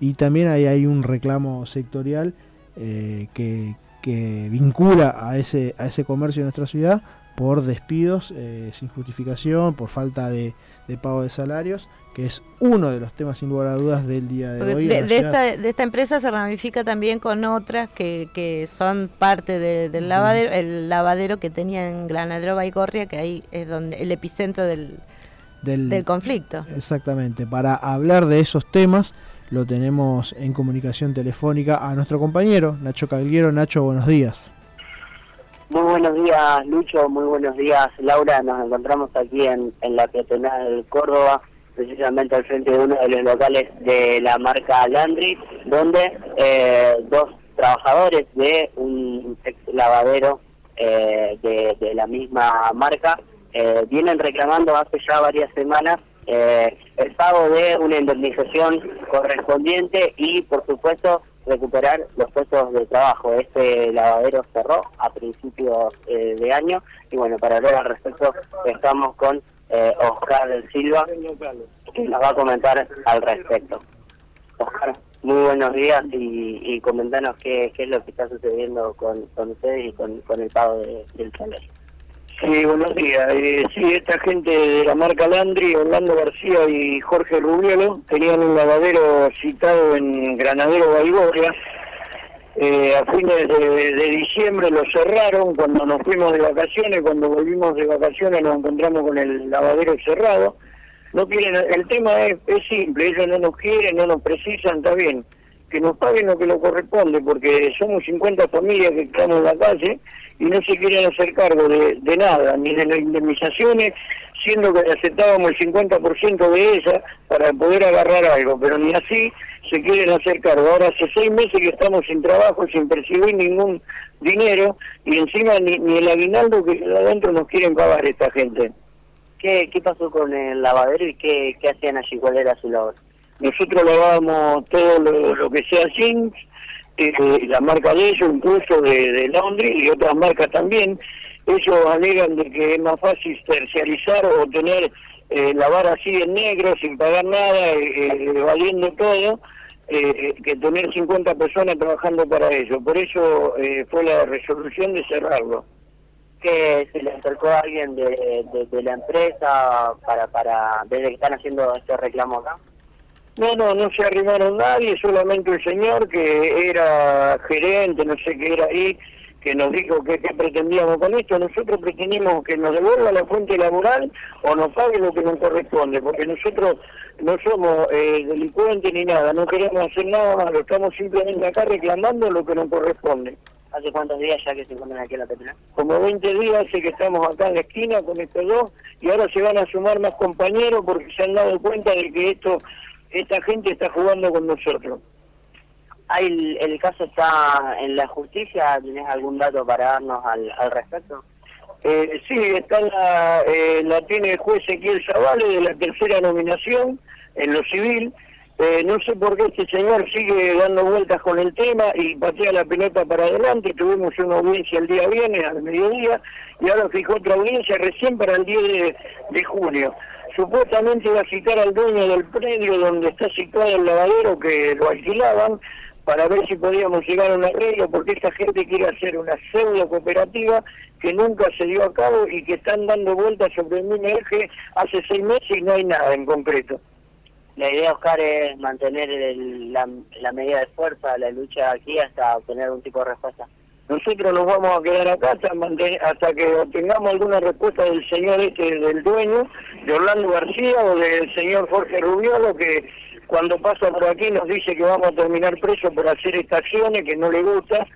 y también ahí hay un reclamo sectorial que, que vincula a ese, a ese comercio de nuestra ciudad por despidos eh, sin justificación, por falta de, pago de salarios, que es uno de los temas sin lugar a dudas del día de hoy. De, esta, de esta empresa se ramifica también con otras que, que son parte del lavadero, el lavadero que tenía en Granadero Baigorria, que ahí es donde el epicentro del, del, del conflicto. Exactamente, para hablar de esos temas lo tenemos en comunicación telefónica a nuestro compañero Nacho Calguero. Nacho, buenos días. Muy buenos días, Lucho. Muy buenos días, Laura. Nos encontramos aquí en, la peatonal Córdoba, precisamente al frente de uno de los locales de la marca Landry, donde eh, dos trabajadores de un lavadero eh, de, la misma marca eh, vienen reclamando hace ya varias semanas eh, el pago de una indemnización correspondiente y, por supuesto, recuperar los puestos de trabajo. Este lavadero cerró a principios eh, de año y, bueno, para hablar al respecto estamos con eh, Oscar del Silva, que nos va a comentar al respecto. Oscar, muy buenos días y, comentanos qué, qué es lo que está sucediendo con, con ustedes y con el pago del salario. Sí, buenos días. Eh, sí, esta gente de la marca Landry, Orlando García y Jorge Rubiolo, tenían un lavadero citado en Granadero Baigorria. Eh, a fines de, diciembre lo cerraron cuando nos fuimos de vacaciones, cuando volvimos de vacaciones nos encontramos con el lavadero cerrado. No quieren, el tema es, es simple, ellos no nos quieren, no nos precisan, está bien, que nos paguen lo que nos corresponde, porque somos 50 familias que estamos en la calle y no se quieren hacer cargo de, nada, ni de las indemnizaciones, siendo que aceptábamos el 50% de ellas para poder agarrar algo, pero ni así se quieren hacer cargo. Ahora hace seis meses que estamos sin trabajo, sin percibir ningún dinero, y encima ni, el aguinaldo que adentro nos quieren pagar esta gente. ¿Qué, qué pasó con el lavadero y qué, qué hacían allí? ¿Cuál era su labor? Nosotros lavábamos todo lo, que sea jeans, eh, la marca de ellos, incluso de, de Londres y otras marcas también, ellos alegan de que es más fácil terciarizar o tener, eh, lavar así en negro sin pagar nada, eh, valiendo todo, que tener 50 personas trabajando para ellos. Por eso fue la resolución de cerrarlo. Que se le acercó a alguien de, la empresa para, para, desde que están haciendo este reclamo acá. No, no se arrimaron nadie, solamente el señor que era gerente, no sé qué era ahí, que nos dijo que, pretendíamos con esto. Nosotros pretendimos que nos devuelva la fuente laboral o nos pague lo que nos corresponde, porque nosotros no somos eh, delincuentes ni nada, no queremos hacer nada malo, estamos simplemente acá reclamando lo que nos corresponde. ¿Hace cuántos días ya que se encuentran aquí en la petrolera? Como 20 días hace que estamos acá en la esquina con estos dos y ahora se van a sumar más compañeros porque se han dado cuenta de que esto esta gente está jugando con nosotros. ¿Hay el, caso está en la justicia? ¿Tienes algún dato para darnos al, al respecto? Eh, sí, está la, eh, la tiene el juez Ezequiel Zavale de la tercera nominación en lo civil. Eh, no sé por qué este señor sigue dando vueltas con el tema y patea la pelota para adelante. Tuvimos una audiencia el día viernes, al mediodía, y ahora fijó otra audiencia recién para el 10 de, de junio supuestamente iba a citar al dueño del predio donde está situado el lavadero que lo alquilaban para ver si podíamos llegar a un arreglo porque esta gente quiere hacer una pseudo cooperativa que nunca se dio a cabo y que están dando vueltas sobre el mismo eje hace seis meses y no hay nada en concreto. La idea, Oscar, es mantener la, la medida de fuerza, la lucha aquí hasta obtener algún tipo de respuesta. Nosotros nos vamos a quedar acá hasta, que obtengamos alguna respuesta del señor este, del dueño, de Orlando García o del señor Jorge Rubiolo, que cuando pasa por aquí nos dice que vamos a terminar preso por hacer estas acciones, que no le gusta,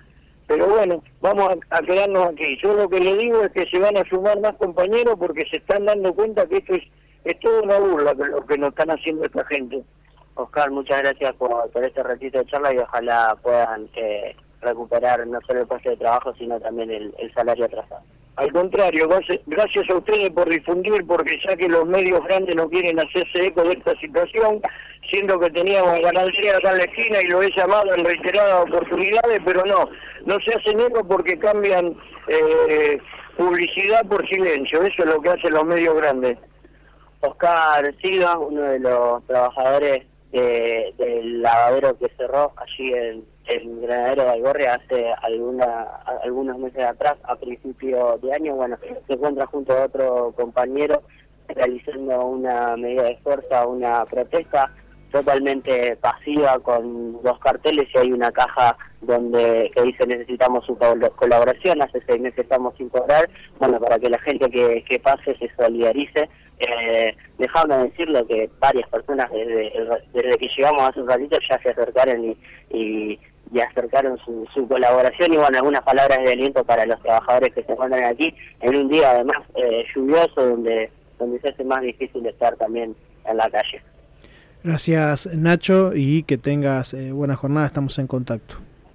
pero bueno, vamos a, quedarnos aquí. Yo lo que le digo es que se van a sumar más compañeros porque se están dando cuenta que esto es, es toda una burla lo que nos están haciendo esta gente. Oscar, muchas gracias por, por este ratito de charla y ojalá puedan... Eh recuperar no solo el puesto de trabajo, sino también el, salario atrasado. Al contrario, gracias a ustedes por difundir, porque ya que los medios grandes no quieren hacerse eco de esta situación, siendo que teníamos ganadería acá en la esquina y lo he llamado en reiteradas oportunidades, pero no, no se hacen eco porque cambian eh, publicidad por silencio, eso es lo que hacen los medios grandes. Oscar Silva, uno de los trabajadores del lavadero que cerró allí en, el Granadero de hace alguna, algunos meses atrás, a principio de año. Bueno, se encuentra junto a otro compañero realizando una medida de fuerza, una protesta totalmente pasiva con dos carteles y hay una caja donde que dice necesitamos su colaboración, hace seis meses estamos sin cobrar, bueno, para que la gente que, que pase se solidarice. Eh, dejando de decirlo que varias personas desde, desde que llegamos hace un ratito ya se acercaron y, y, acercaron su, su, colaboración y bueno, algunas palabras de aliento para los trabajadores que se encuentran aquí en un día además eh, lluvioso donde, donde se hace más difícil estar también en la calle. Gracias Nacho y que tengas eh, buena jornada, estamos en contacto.